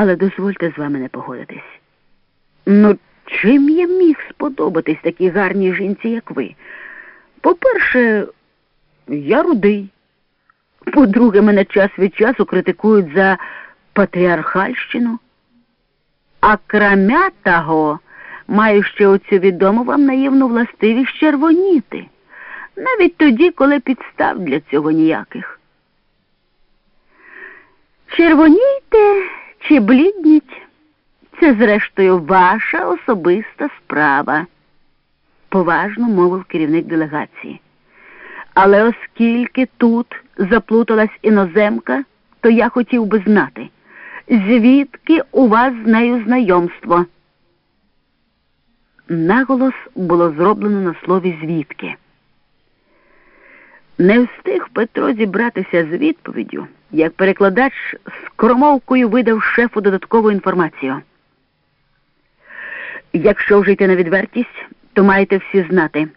але дозвольте з вами не погодитись. Ну, чим я міг сподобатись такій гарній жінці, як ви? По-перше, я рудий. По-друге, мене час від часу критикують за патріархальщину. А крамя того, маю ще оцю відому вам наївну властивість червоніти, навіть тоді, коли підстав для цього ніяких. Червонійте чи блідніть, це, зрештою, ваша особиста справа, поважно мовив керівник делегації. Але оскільки тут заплуталась іноземка, то я хотів би знати, звідки у вас з нею знайомство. Наголос було зроблено на слові звідки. Не встиг Петро зібратися з відповіддю, як перекладач з кромовкою видав шефу додаткову інформацію. Якщо вже йти на відвертість, то маєте всі знати,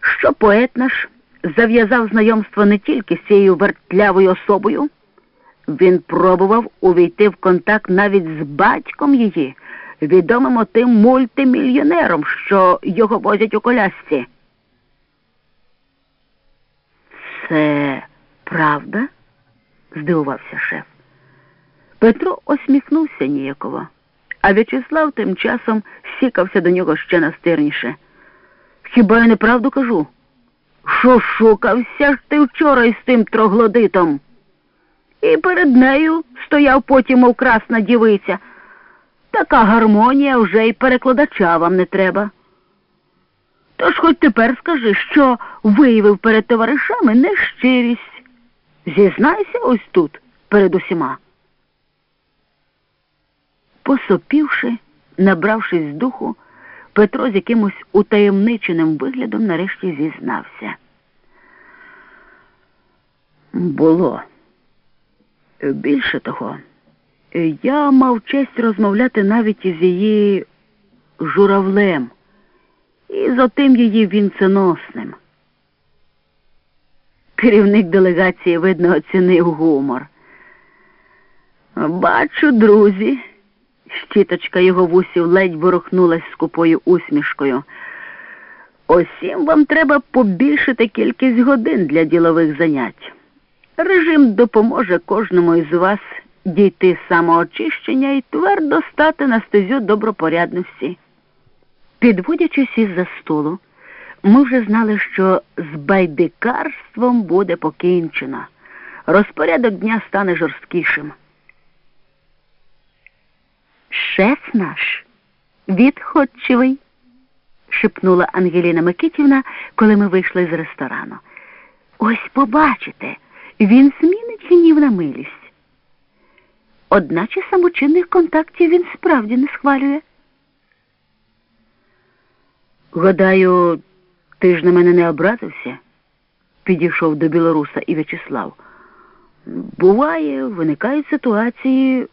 що поет наш зав'язав знайомство не тільки з цією вертлявою особою, він пробував увійти в контакт навіть з батьком її, відомим отим мультимільйонером, що його возять у колясці. Це правда? здивувався шеф. Петро осміхнувся ніяково, а В'ячеслав тим часом сікався до нього ще настирніше. Хіба я неправду кажу? Що шукався ж ти вчора із тим троглодитом? І перед нею стояв потім, мов красна дівиця. Така гармонія вже й перекладача вам не треба. Тож хоч тепер скажи, що виявив перед товаришами нещирість. Зізнайся ось тут, перед усіма. Посопівши, набравшись духу, Петро з якимось утаємниченим виглядом нарешті зізнався. Було. Більше того, я мав честь розмовляти навіть із її журавлем і з отим її вінценосним. Керівник делегації, видно, оцінив гумор. Бачу, друзі. Щіточка його вусів ледь ворухнулась скупою усмішкою. Усім вам треба побільшити кількість годин для ділових занять. Режим допоможе кожному із вас дійти самоочищення і твердо стати на стезю добропорядності. Підводячись із за столу, ми вже знали, що з байдикарством буде покінчено. Розпорядок дня стане жорсткішим. Шеф наш відходчивий, шепнула Ангеліна Микитівна, коли ми вийшли з ресторану. Ось побачите, він змінить гнів на милість. Одначе самочинних контактів він справді не схвалює. Гадаю, ти ж на мене не образився, підійшов до білоруса і В'ячеслав. Буває, виникають ситуації.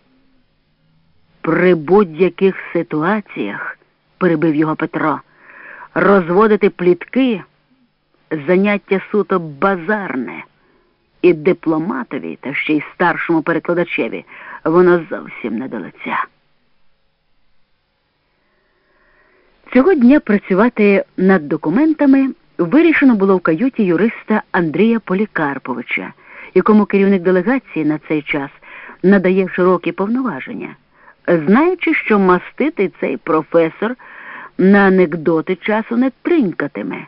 При будь-яких ситуаціях, перебив його Петро, розводити плітки заняття суто базарне, і дипломатові, та ще й старшому перекладачеві, воно зовсім не до лиця. Цього дня працювати над документами вирішено було в каюті юриста Андрія Полікарповича, якому керівник делегації на цей час надає широкі повноваження знаючи, що мастити цей професор на анекдоти часу не тринькатиме.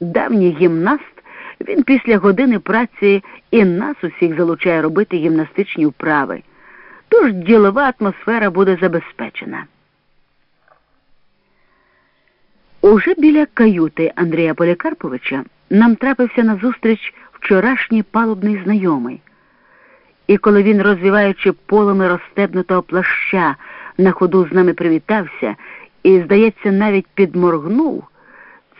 Давній гімнаст, він після години праці і нас усіх залучає робити гімнастичні вправи. Тож ділова атмосфера буде забезпечена. Уже біля каюти Андрія Полікарповича нам трапився назустріч вчорашній палубний знайомий. І коли він, розвіваючи полами розстебнутого плаща, на ходу з нами привітався і, здається, навіть підморгнув,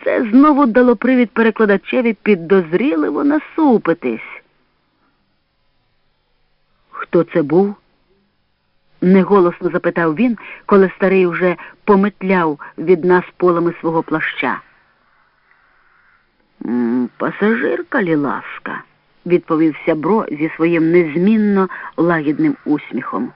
це знову дало привід перекладачеві підозріливо насупитись. Хто це був? Неголосно запитав він, коли старий уже пометляв від нас полами свого плаща. Пасажирка ліласка відповів сябро зі своїм незмінно лагідним усміхом.